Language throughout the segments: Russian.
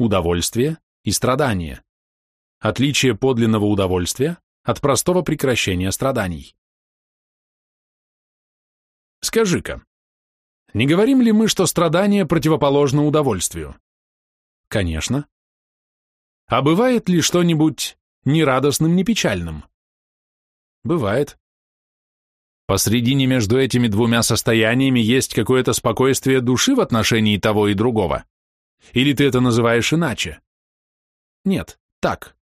удовольствие и страдание. Отличие подлинного удовольствия от простого прекращения страданий. Скажи-ка, не говорим ли мы, что страдание противоположно удовольствию? Конечно. А бывает ли что-нибудь ни радостным, ни печальным? Бывает. Посредине между этими двумя состояниями есть какое-то спокойствие души в отношении того и другого? Или ты это называешь иначе? Нет, так.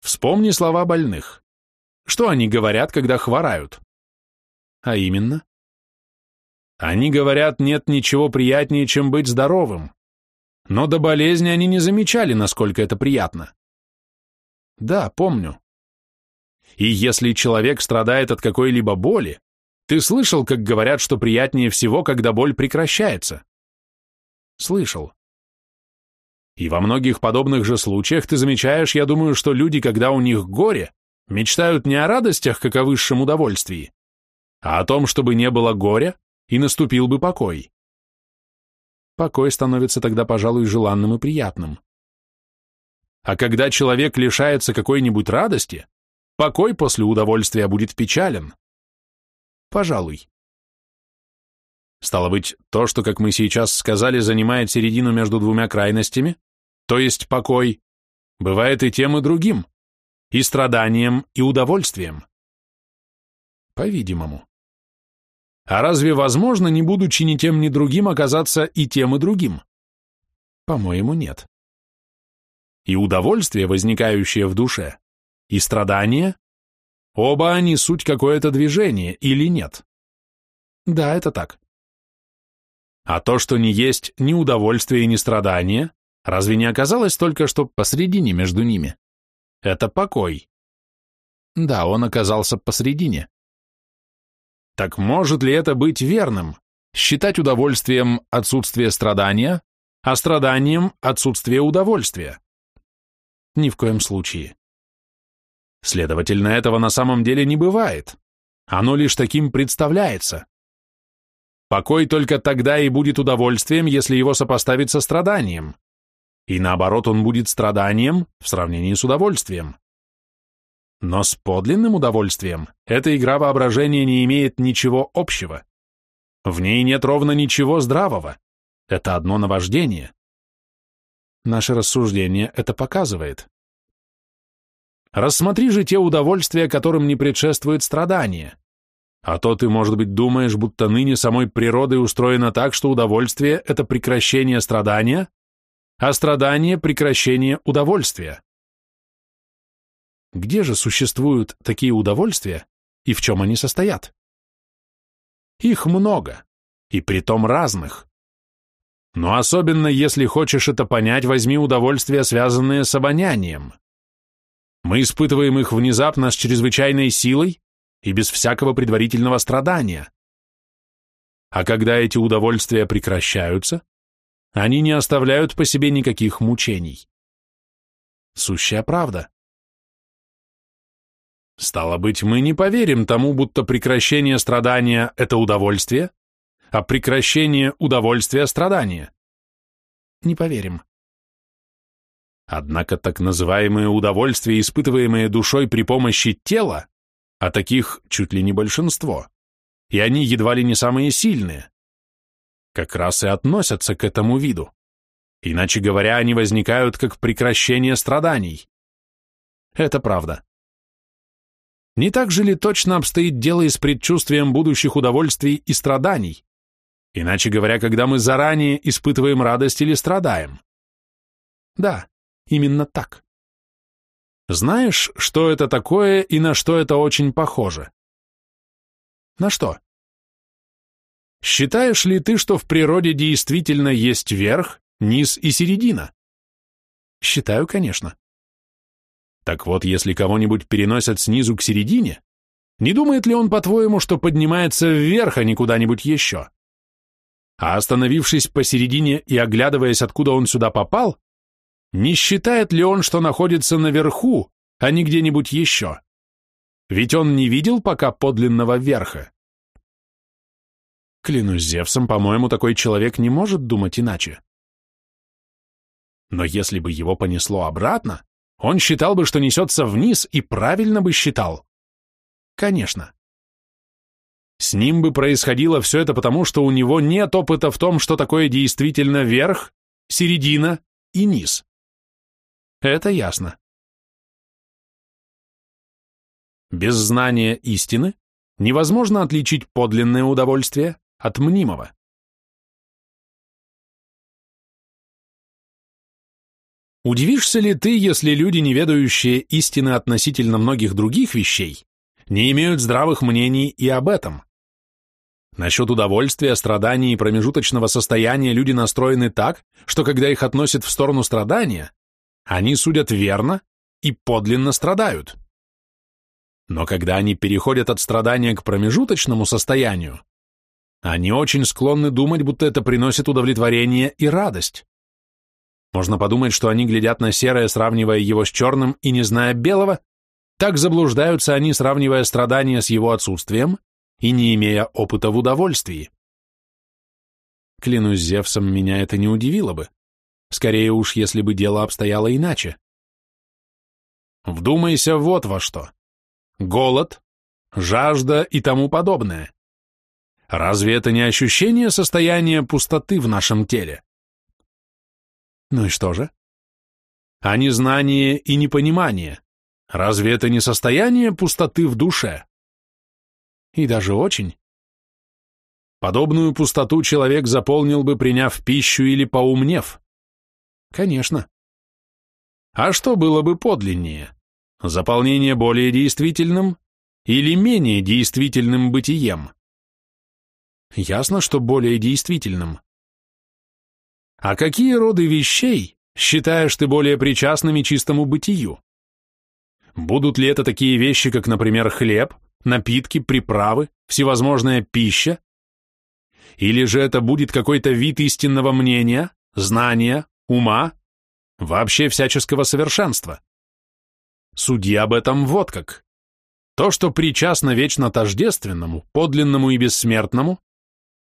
Вспомни слова больных. Что они говорят, когда хворают? А именно? Они говорят, нет ничего приятнее, чем быть здоровым. Но до болезни они не замечали, насколько это приятно. Да, помню. И если человек страдает от какой-либо боли, ты слышал, как говорят, что приятнее всего, когда боль прекращается? Слышал. И во многих подобных же случаях ты замечаешь, я думаю, что люди, когда у них горе, мечтают не о радостях, как о высшем удовольствии, а о том, чтобы не было горя и наступил бы покой. Покой становится тогда, пожалуй, желанным и приятным. А когда человек лишается какой-нибудь радости, покой после удовольствия будет печален. Пожалуй. Стало быть, то, что, как мы сейчас сказали, занимает середину между двумя крайностями, то есть покой, бывает и тем, и другим, и страданием, и удовольствием. По-видимому. А разве возможно, не будучи ни тем, ни другим, оказаться и тем, и другим? По-моему, нет. И удовольствие, возникающее в душе, и страдание, оба они суть какое-то движение или нет? Да, это так. А то, что не есть ни удовольствие, ни страдание, разве не оказалось только что посредине между ними? Это покой. Да, он оказался посредине. Так может ли это быть верным? Считать удовольствием отсутствие страдания, а страданием отсутствие удовольствия? Ни в коем случае. Следовательно, этого на самом деле не бывает. Оно лишь таким представляется. Покой только тогда и будет удовольствием, если его сопоставить со страданием. И наоборот, он будет страданием в сравнении с удовольствием. Но с подлинным удовольствием эта игра воображения не имеет ничего общего. В ней нет ровно ничего здравого. Это одно наваждение. Наше рассуждение это показывает. Рассмотри же те удовольствия, которым не предшествует страдание. А то ты, может быть, думаешь, будто ныне самой природой устроено так, что удовольствие – это прекращение страдания, а страдание – прекращение удовольствия. Где же существуют такие удовольствия и в чем они состоят? Их много, и притом разных. Но особенно, если хочешь это понять, возьми удовольствия, связанные с обонянием. Мы испытываем их внезапно с чрезвычайной силой, и без всякого предварительного страдания. А когда эти удовольствия прекращаются, они не оставляют по себе никаких мучений. Сущая правда. Стало быть, мы не поверим тому, будто прекращение страдания – это удовольствие, а прекращение удовольствия – страдания. Не поверим. Однако так называемые удовольствия, испытываемые душой при помощи тела, а таких чуть ли не большинство, и они едва ли не самые сильные, как раз и относятся к этому виду. Иначе говоря, они возникают как прекращение страданий. Это правда. Не так же ли точно обстоит дело и с предчувствием будущих удовольствий и страданий? Иначе говоря, когда мы заранее испытываем радость или страдаем? Да, именно так. Знаешь, что это такое и на что это очень похоже? На что? Считаешь ли ты, что в природе действительно есть верх, низ и середина? Считаю, конечно. Так вот, если кого-нибудь переносят снизу к середине, не думает ли он, по-твоему, что поднимается вверх, а не куда-нибудь еще? А остановившись посередине и оглядываясь, откуда он сюда попал, не считает ли он, что находится наверху, а не где-нибудь еще? Ведь он не видел пока подлинного верха. Клянусь Зевсом, по-моему, такой человек не может думать иначе. Но если бы его понесло обратно, он считал бы, что несется вниз, и правильно бы считал. Конечно. С ним бы происходило все это потому, что у него нет опыта в том, что такое действительно верх, середина и низ. Это ясно. Без знания истины невозможно отличить подлинное удовольствие от мнимого. Удивишься ли ты, если люди, не ведающие истины относительно многих других вещей, не имеют здравых мнений и об этом? Насчет удовольствия, страданий и промежуточного состояния люди настроены так, что когда их относят в сторону страдания, они судят верно и подлинно страдают. Но когда они переходят от страдания к промежуточному состоянию, они очень склонны думать, будто это приносит удовлетворение и радость. Можно подумать, что они глядят на серое, сравнивая его с черным и не зная белого, так заблуждаются они, сравнивая страдания с его отсутствием и не имея опыта в удовольствии. Клянусь Зевсом, меня это не удивило бы. Скорее уж, если бы дело обстояло иначе. Вдумайся вот во что. Голод, жажда и тому подобное. Разве это не ощущение состояния пустоты в нашем теле? Ну и что же? А незнание и непонимание. Разве это не состояние пустоты в душе? И даже очень. Подобную пустоту человек заполнил бы, приняв пищу или поумнев. Конечно. А что было бы подлиннее? Заполнение более действительным или менее действительным бытием? Ясно, что более действительным. А какие роды вещей считаешь ты более причастными чистому бытию? Будут ли это такие вещи, как, например, хлеб, напитки, приправы, всевозможная пища? Или же это будет какой-то вид истинного мнения, знания, ума, вообще всяческого совершенства? Суди об этом вот как. То, что причастно вечно тождественному, подлинному и бессмертному,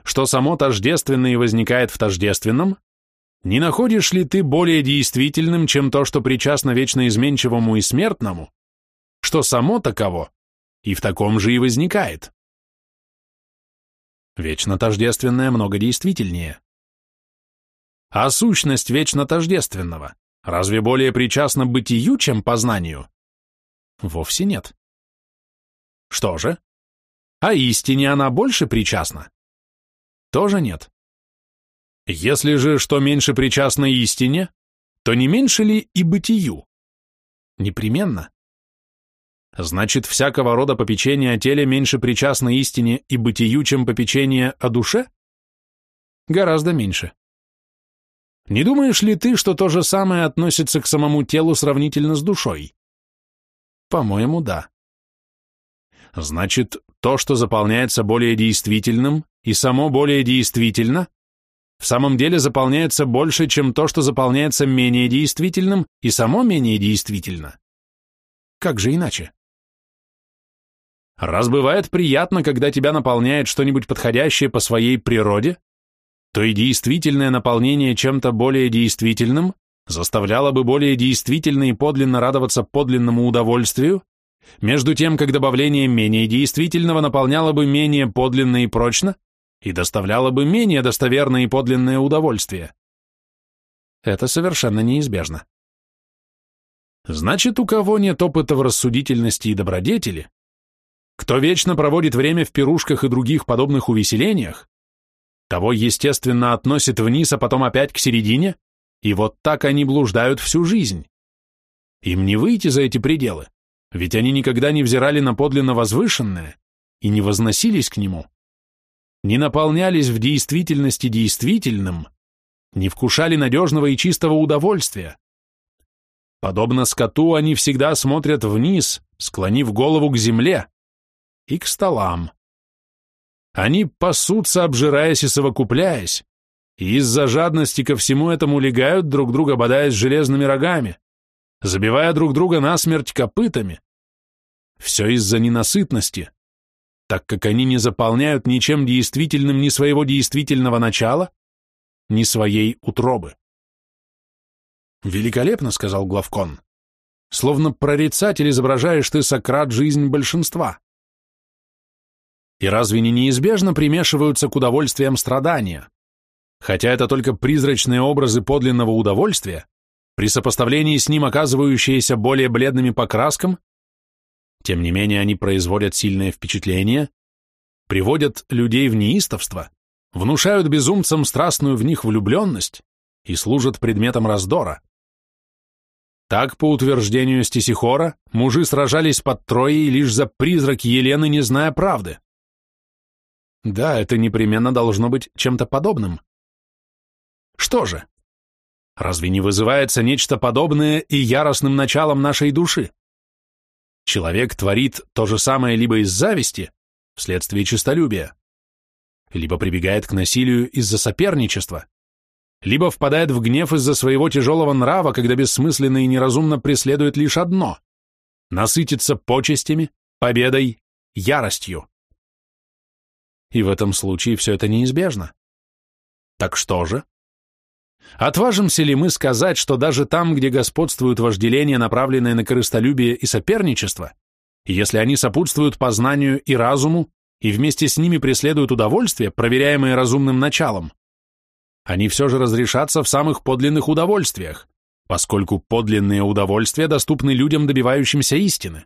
что само тождественное возникает в тождественном, не находишь ли ты более действительным, чем то, что причастно вечно изменчивому и смертному, что само таково, и в таком же и возникает? Вечно тождественное много действительнее. А сущность вечно тождественного разве более причастна бытию, чем познанию? Вовсе нет. Что же? А истине она больше причастна? Тоже нет. Если же что меньше причастно истине, то не меньше ли и бытию? Непременно. Значит, всякого рода попечение о теле меньше причастно истине и бытию, чем попечение о душе? Гораздо меньше. Не думаешь ли ты, что то же самое относится к самому телу сравнительно с душой? По-моему, да. Значит, то, что заполняется более действительным, и само более действительно, в самом деле заполняется больше, чем то, что заполняется менее действительным, и само менее действительно. Как же иначе? Раз бывает приятно, когда тебя наполняет что-нибудь подходящее по своей природе, то и действительное наполнение чем-то более действительным заставляло бы более действительно и подлинно радоваться подлинному удовольствию, между тем, как добавление менее действительного наполняло бы менее подлинно и прочно, и доставляло бы менее достоверное и подлинное удовольствие. Это совершенно неизбежно. Значит, у кого нет опыта в рассудительности и добродетели, кто вечно проводит время в пирушках и других подобных увеселениях, того, естественно, относит вниз, а потом опять к середине, и вот так они блуждают всю жизнь. Им не выйти за эти пределы, ведь они никогда не взирали на подлинно возвышенное и не возносились к нему не наполнялись в действительности действительным, не вкушали надежного и чистого удовольствия. Подобно скоту, они всегда смотрят вниз, склонив голову к земле и к столам. Они пасутся, обжираясь и совокупляясь, и из-за жадности ко всему этому легают друг друга, бодаясь железными рогами, забивая друг друга насмерть копытами. Все из-за ненасытности, так как они не заполняют ничем действительным ни своего действительного начала, ни своей утробы. Великолепно, сказал Главкон. Словно прорицатель изображаешь ты, Сократ, жизнь большинства. И разве не неизбежно примешиваются к удовольствиям страдания? Хотя это только призрачные образы подлинного удовольствия, при сопоставлении с ним оказывающиеся более бледными по краскам, тем не менее они производят сильное впечатление, приводят людей в неистовство, внушают безумцам страстную в них влюбленность и служат предметом раздора. Так, по утверждению Стисихора, мужи сражались под Троей лишь за призрак Елены, не зная правды. Да, это непременно должно быть чем-то подобным. Что же? Разве не вызывается нечто подобное и яростным началом нашей души? Человек творит то же самое либо из зависти, вследствие честолюбия, либо прибегает к насилию из-за соперничества, либо впадает в гнев из-за своего тяжелого нрава, когда бессмысленно и неразумно преследует лишь одно – насытиться почестями, победой, яростью и в этом случае все это неизбежно. Так что же? Отважимся ли мы сказать, что даже там, где господствуют вожделения, направленные на корыстолюбие и соперничество, если они сопутствуют познанию и разуму, и вместе с ними преследуют удовольствие, проверяемое разумным началом, они все же разрешатся в самых подлинных удовольствиях, поскольку подлинные удовольствия доступны людям, добивающимся истины.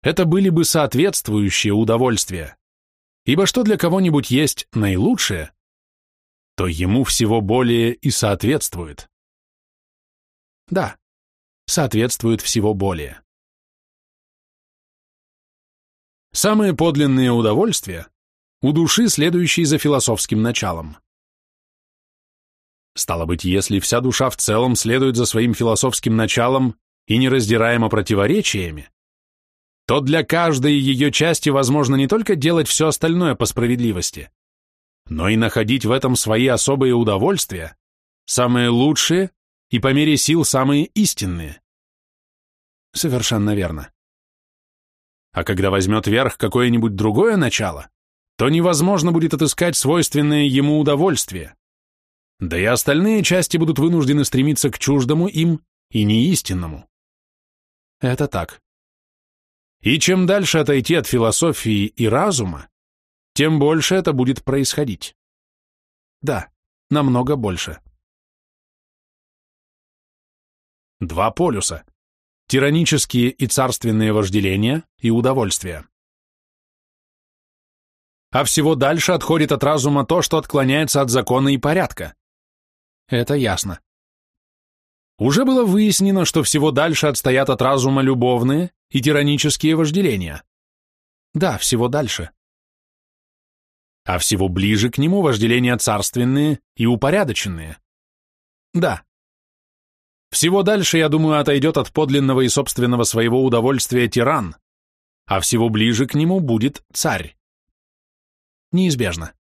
Это были бы соответствующие удовольствия, Ибо что для кого-нибудь есть наилучшее, то ему всего более и соответствует. Да, соответствует всего более. Самые подлинные удовольствия у души, следующей за философским началом. Стало быть, если вся душа в целом следует за своим философским началом и нераздираемо противоречиями, то для каждой ее части возможно не только делать все остальное по справедливости, но и находить в этом свои особые удовольствия, самые лучшие и по мере сил самые истинные. Совершенно верно. А когда возьмет верх какое-нибудь другое начало, то невозможно будет отыскать свойственное ему удовольствие. Да и остальные части будут вынуждены стремиться к чуждому им и неистинному. Это так. И чем дальше отойти от философии и разума, тем больше это будет происходить. Да, намного больше. Два полюса. Тиранические и царственные вожделения и удовольствия. А всего дальше отходит от разума то, что отклоняется от закона и порядка. Это ясно. Уже было выяснено, что всего дальше отстоят от разума любовные и тиранические вожделения. Да, всего дальше. А всего ближе к нему вожделения царственные и упорядоченные. Да. Всего дальше, я думаю, отойдет от подлинного и собственного своего удовольствия тиран, а всего ближе к нему будет царь. Неизбежно.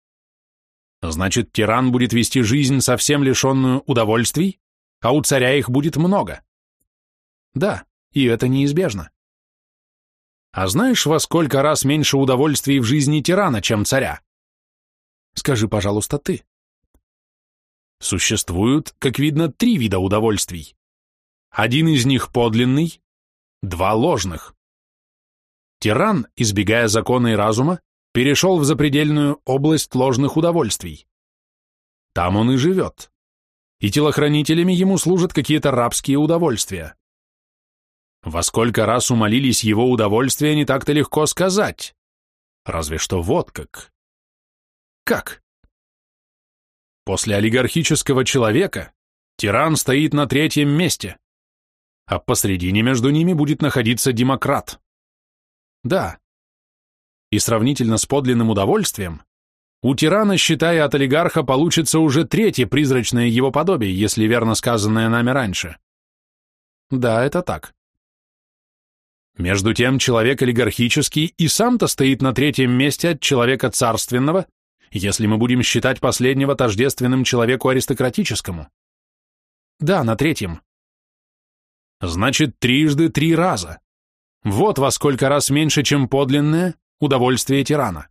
Значит, тиран будет вести жизнь совсем лишенную удовольствий, а у царя их будет много. Да, и это неизбежно. А знаешь, во сколько раз меньше удовольствий в жизни тирана, чем царя? Скажи, пожалуйста, ты. Существуют, как видно, три вида удовольствий. Один из них подлинный, два ложных. Тиран, избегая закона и разума, перешел в запредельную область ложных удовольствий. Там он и живет. И телохранителями ему служат какие-то рабские удовольствия. Во сколько раз умолились его удовольствия, не так-то легко сказать. Разве что вот как. Как? После олигархического человека тиран стоит на третьем месте, а посредине между ними будет находиться демократ. Да. И сравнительно с подлинным удовольствием, у тирана, считая от олигарха, получится уже третье призрачное его подобие, если верно сказанное нами раньше. Да, это так. Между тем, человек олигархический и сам-то стоит на третьем месте от человека царственного, если мы будем считать последнего тождественным человеку аристократическому. Да, на третьем. Значит, трижды три раза. Вот во сколько раз меньше, чем подлинное удовольствие тирана.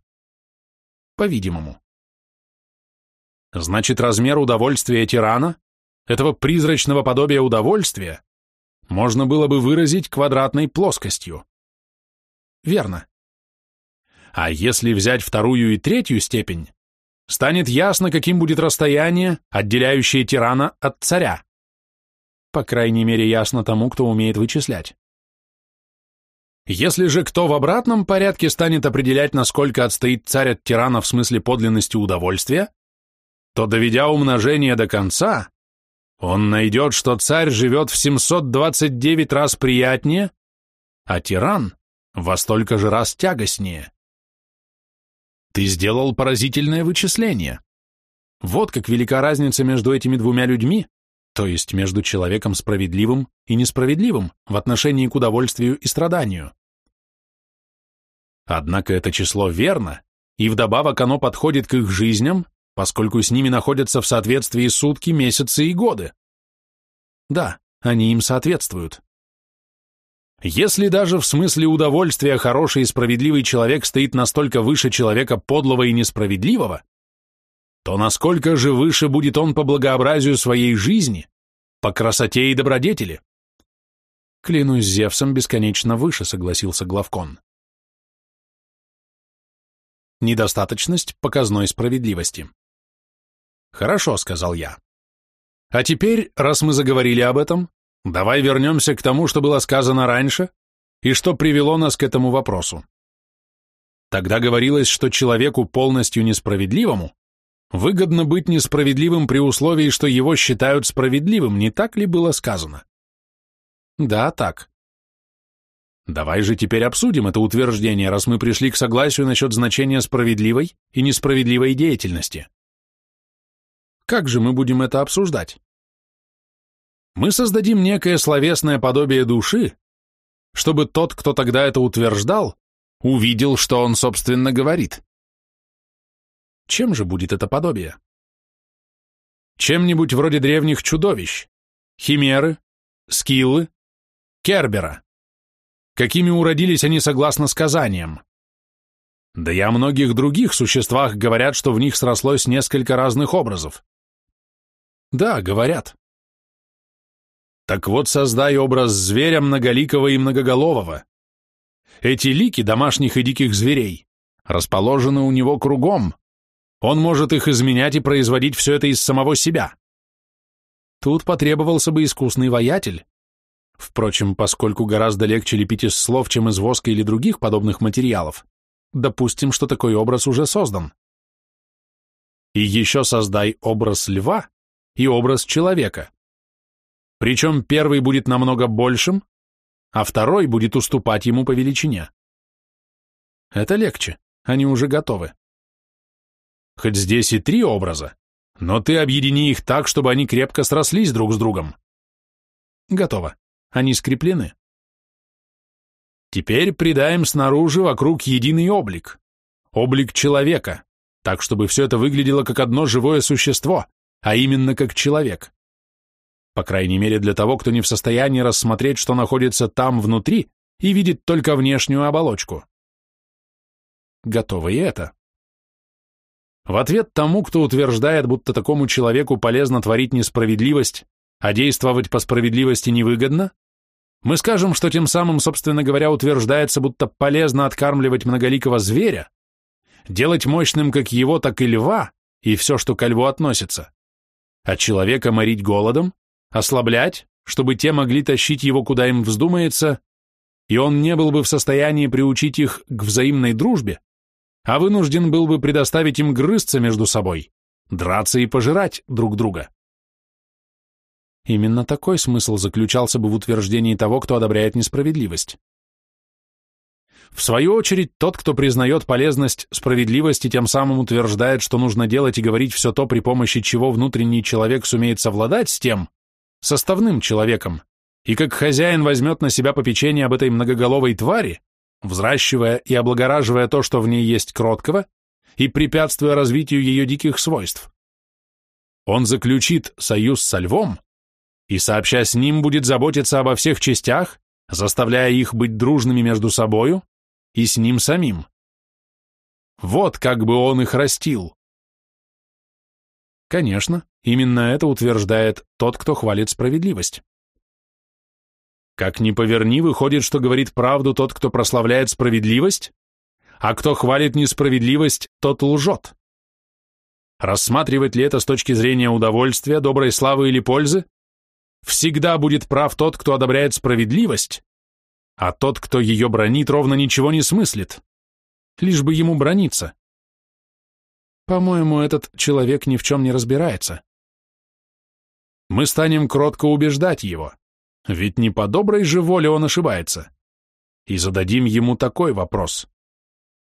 По-видимому. Значит, размер удовольствия тирана этого призрачного подобия удовольствия, можно было бы выразить квадратной плоскостью. Верно. А если взять вторую и третью степень, станет ясно, каким будет расстояние, отделяющее тирана от царя. По крайней мере, ясно тому, кто умеет вычислять. Если же кто в обратном порядке станет определять, насколько отстоит царь от тирана в смысле подлинности удовольствия, то, доведя умножение до конца, он найдет, что царь живет в 729 раз приятнее, а тиран во столько же раз тягостнее. Ты сделал поразительное вычисление. Вот как велика разница между этими двумя людьми, то есть между человеком справедливым и несправедливым в отношении к удовольствию и страданию. Однако это число верно, и вдобавок оно подходит к их жизням, поскольку с ними находятся в соответствии сутки, месяцы и годы. Да, они им соответствуют. Если даже в смысле удовольствия хороший и справедливый человек стоит настолько выше человека подлого и несправедливого, то насколько же выше будет он по благообразию своей жизни, по красоте и добродетели? Клянусь Зевсом, бесконечно выше, согласился Главкон. Недостаточность показной справедливости. Хорошо, сказал я. А теперь, раз мы заговорили об этом, давай вернемся к тому, что было сказано раньше и что привело нас к этому вопросу. Тогда говорилось, что человеку полностью несправедливому выгодно быть несправедливым при условии, что его считают справедливым, не так ли было сказано? Да, так. Давай же теперь обсудим это утверждение, раз мы пришли к согласию насчет значения справедливой и несправедливой деятельности. Как же мы будем это обсуждать? Мы создадим некое словесное подобие души, чтобы тот, кто тогда это утверждал, увидел, что он, собственно, говорит. Чем же будет это подобие? Чем-нибудь вроде древних чудовищ, химеры, скиллы, кербера какими уродились они согласно сказаниям. Да и о многих других существах говорят, что в них срослось несколько разных образов. Да, говорят. Так вот, создай образ зверя многоликого и многоголового. Эти лики домашних и диких зверей расположены у него кругом. Он может их изменять и производить все это из самого себя. Тут потребовался бы искусный воятель, Впрочем, поскольку гораздо легче лепить из слов, чем из воска или других подобных материалов, допустим, что такой образ уже создан. И еще создай образ льва и образ человека. Причем первый будет намного большим, а второй будет уступать ему по величине. Это легче, они уже готовы. Хоть здесь и три образа, но ты объедини их так, чтобы они крепко срослись друг с другом. Готово. Они скреплены. Теперь придаем снаружи вокруг единый облик. Облик человека, так, чтобы все это выглядело как одно живое существо, а именно как человек. По крайней мере для того, кто не в состоянии рассмотреть, что находится там внутри и видит только внешнюю оболочку. Готово и это. В ответ тому, кто утверждает, будто такому человеку полезно творить несправедливость, а действовать по справедливости невыгодно, мы скажем, что тем самым, собственно говоря, утверждается, будто полезно откармливать многоликого зверя, делать мощным как его, так и льва, и все, что ко льву относится, а человека морить голодом, ослаблять, чтобы те могли тащить его, куда им вздумается, и он не был бы в состоянии приучить их к взаимной дружбе, а вынужден был бы предоставить им грызться между собой, драться и пожирать друг друга. Именно такой смысл заключался бы в утверждении того, кто одобряет несправедливость. В свою очередь, тот, кто признает полезность справедливости, тем самым утверждает, что нужно делать и говорить все то, при помощи чего внутренний человек сумеет совладать с тем, составным человеком, и как хозяин возьмет на себя попечение об этой многоголовой твари, взращивая и облагораживая то, что в ней есть кроткого, и препятствуя развитию ее диких свойств. Он заключит союз со львом, и, сообща с ним, будет заботиться обо всех частях, заставляя их быть дружными между собою и с ним самим. Вот как бы он их растил. Конечно, именно это утверждает тот, кто хвалит справедливость. Как ни поверни, выходит, что говорит правду тот, кто прославляет справедливость, а кто хвалит несправедливость, тот лжет. Рассматривать ли это с точки зрения удовольствия, доброй славы или пользы? Всегда будет прав тот, кто одобряет справедливость, а тот, кто ее бронит, ровно ничего не смыслит. Лишь бы ему брониться. По-моему, этот человек ни в чем не разбирается. Мы станем кротко убеждать его, ведь не по доброй же воле он ошибается. И зададим ему такой вопрос.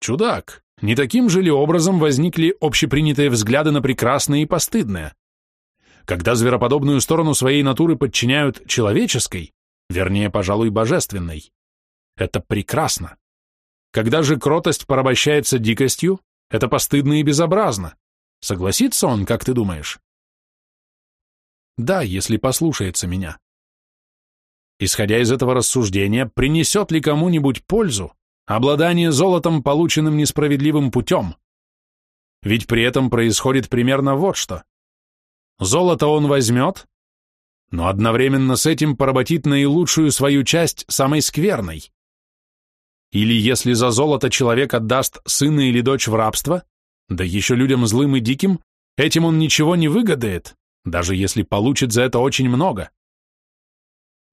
Чудак, не таким же ли образом возникли общепринятые взгляды на прекрасное и постыдное? Когда звероподобную сторону своей натуры подчиняют человеческой, вернее, пожалуй, божественной, это прекрасно. Когда же кротость порабощается дикостью, это постыдно и безобразно. Согласится он, как ты думаешь? Да, если послушается меня. Исходя из этого рассуждения, принесет ли кому-нибудь пользу обладание золотом, полученным несправедливым путем? Ведь при этом происходит примерно вот что. Золото он возьмет, но одновременно с этим поработит наилучшую свою часть самой скверной. Или если за золото человек отдаст сына или дочь в рабство, да еще людям злым и диким, этим он ничего не выгодает, даже если получит за это очень много.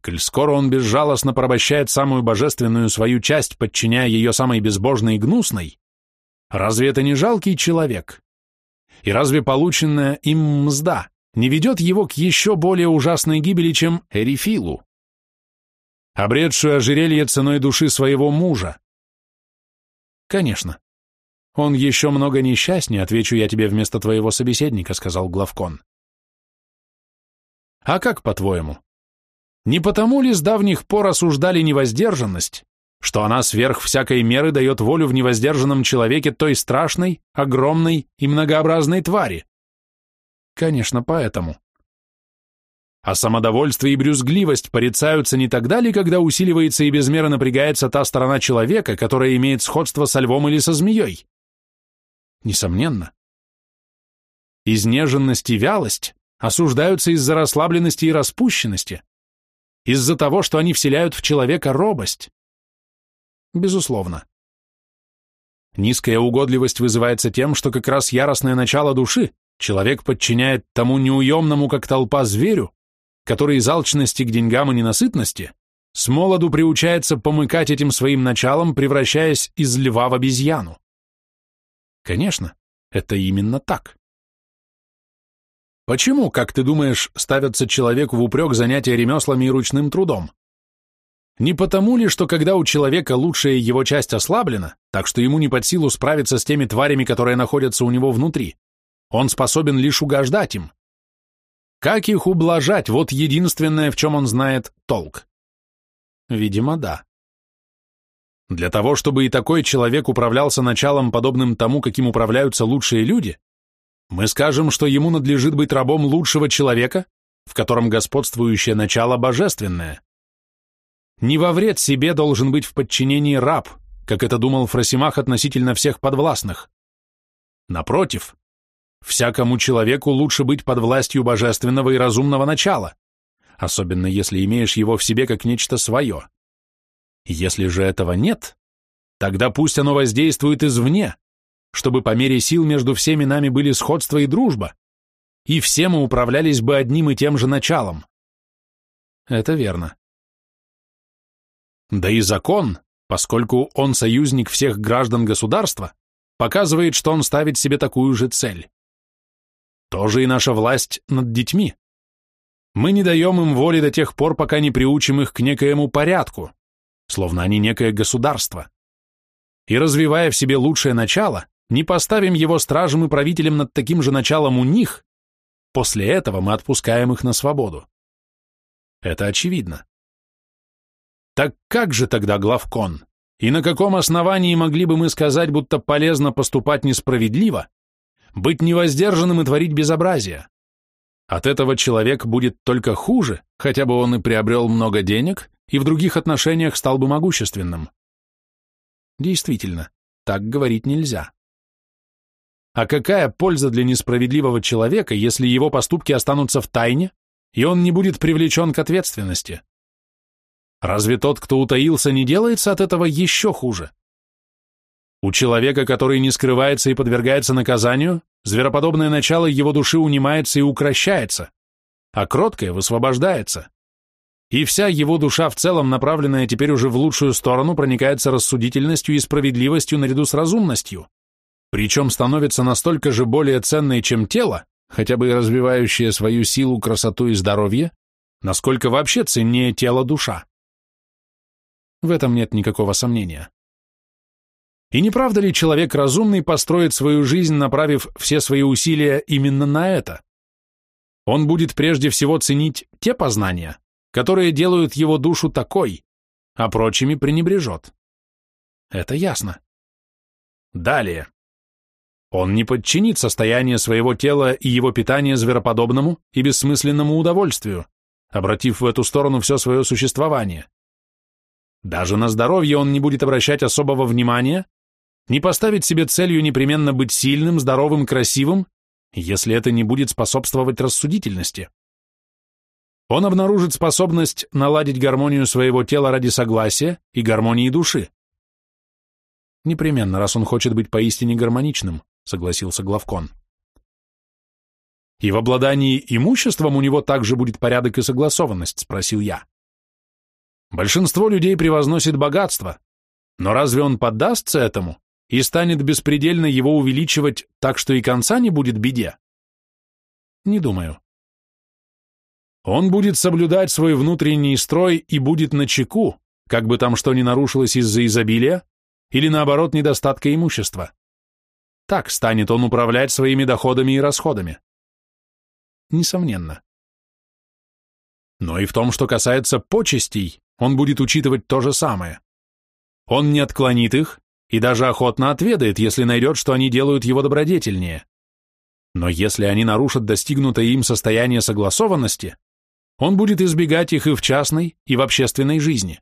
Коль скоро он безжалостно порабощает самую божественную свою часть, подчиняя ее самой безбожной и гнусной, разве это не жалкий человек? И разве полученная им мзда не ведет его к еще более ужасной гибели, чем Эрифилу? обретшую ожерелье ценой души своего мужа. Конечно. Он еще много несчастнее, отвечу я тебе вместо твоего собеседника, сказал Главкон. А как, по-твоему? Не потому ли с давних пор осуждали невоздержанность, что она сверх всякой меры дает волю в невоздержанном человеке той страшной, огромной и многообразной твари? Конечно, поэтому. А самодовольство и брюзгливость порицаются не тогда ли, когда усиливается и без меры напрягается та сторона человека, которая имеет сходство со львом или со змеей? Несомненно. Изнеженность и вялость осуждаются из-за расслабленности и распущенности, из-за того, что они вселяют в человека робость. Безусловно. Низкая угодливость вызывается тем, что как раз яростное начало души человек подчиняет тому неуемному, как толпа, зверю, который из алчности к деньгам и ненасытности с молоду приучается помыкать этим своим началом, превращаясь из льва в обезьяну. Конечно, это именно так. Почему, как ты думаешь, ставятся человеку в упрек занятия ремеслами и ручным трудом? Не потому ли, что когда у человека лучшая его часть ослаблена, так что ему не под силу справиться с теми тварями, которые находятся у него внутри, он способен лишь угождать им, как их ублажать, вот единственное, в чем он знает толк. Видимо, да. Для того, чтобы и такой человек управлялся началом, подобным тому, каким управляются лучшие люди, мы скажем, что ему надлежит быть рабом лучшего человека, в котором господствующее начало божественное. Не во вред себе должен быть в подчинении раб, как это думал Фросимах относительно всех подвластных. Напротив, Всякому человеку лучше быть под властью божественного и разумного начала, особенно если имеешь его в себе как нечто свое. Если же этого нет, тогда пусть оно воздействует извне, чтобы по мере сил между всеми нами были сходство и дружба, и все мы управлялись бы одним и тем же началом. Это верно. Да и закон, поскольку он союзник всех граждан государства, показывает, что он ставит себе такую же цель. Тоже и наша власть над детьми. Мы не даем им воли до тех пор, пока не приучим их к некоему порядку, словно они некое государство. И развивая в себе лучшее начало, не поставим его стражем и правителем над таким же началом у них, после этого мы отпускаем их на свободу. Это очевидно. Так как же тогда главкон? И на каком основании могли бы мы сказать, будто полезно поступать несправедливо, быть невоздержанным и творить безобразие. От этого человек будет только хуже, хотя бы он и приобрел много денег, и в других отношениях стал бы могущественным. Действительно, так говорить нельзя. А какая польза для несправедливого человека, если его поступки останутся в тайне, и он не будет привлечен к ответственности? Разве тот, кто утаился, не делается от этого еще хуже? У человека, который не скрывается и подвергается наказанию, звероподобное начало его души унимается и укращается, а кроткое высвобождается. И вся его душа в целом, направленная теперь уже в лучшую сторону, проникается рассудительностью и справедливостью наряду с разумностью причем становится настолько же более ценной, чем тело, хотя бы и развивающее свою силу, красоту и здоровье, насколько вообще ценнее тело душа. В этом нет никакого сомнения. И не правда ли человек разумный построит свою жизнь, направив все свои усилия именно на это? Он будет прежде всего ценить те познания, которые делают его душу такой, а прочими пренебрежет. Это ясно. Далее. Он не подчинит состояние своего тела и его питание звероподобному и бессмысленному удовольствию, обратив в эту сторону все свое существование. Даже на здоровье он не будет обращать особого внимания, не поставить себе целью непременно быть сильным, здоровым, красивым, если это не будет способствовать рассудительности. Он обнаружит способность наладить гармонию своего тела ради согласия и гармонии души. Непременно, раз он хочет быть поистине гармоничным. — согласился Главкон. «И в обладании имуществом у него также будет порядок и согласованность?» — спросил я. «Большинство людей превозносит богатство, но разве он поддастся этому и станет беспредельно его увеличивать так, что и конца не будет беде?» «Не думаю», он будет соблюдать свой внутренний строй и будет на чеку, как бы там что ни нарушилось из-за изобилия или, наоборот, недостатка имущества. Так станет он управлять своими доходами и расходами. Несомненно. Но и в том, что касается почестей, он будет учитывать то же самое. Он не отклонит их и даже охотно отведает, если найдет, что они делают его добродетельнее. Но если они нарушат достигнутое им состояние согласованности, он будет избегать их и в частной, и в общественной жизни.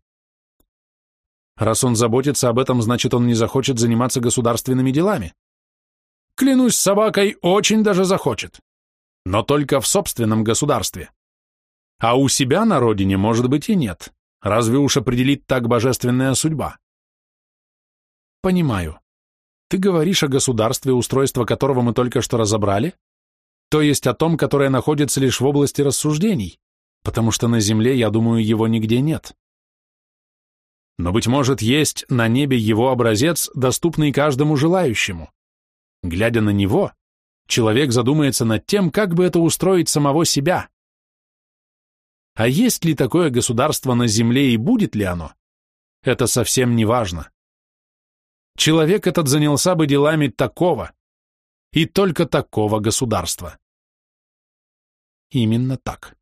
Раз он заботится об этом, значит, он не захочет заниматься государственными делами. Клянусь собакой, очень даже захочет. Но только в собственном государстве. А у себя на родине, может быть, и нет. Разве уж определит так божественная судьба? Понимаю. Ты говоришь о государстве, устройство которого мы только что разобрали? То есть о том, которое находится лишь в области рассуждений, потому что на земле, я думаю, его нигде нет. Но, быть может, есть на небе его образец, доступный каждому желающему. Глядя на него, человек задумается над тем, как бы это устроить самого себя. А есть ли такое государство на Земле и будет ли оно? Это совсем не важно. Человек этот занялся бы делами такого и только такого государства. Именно так.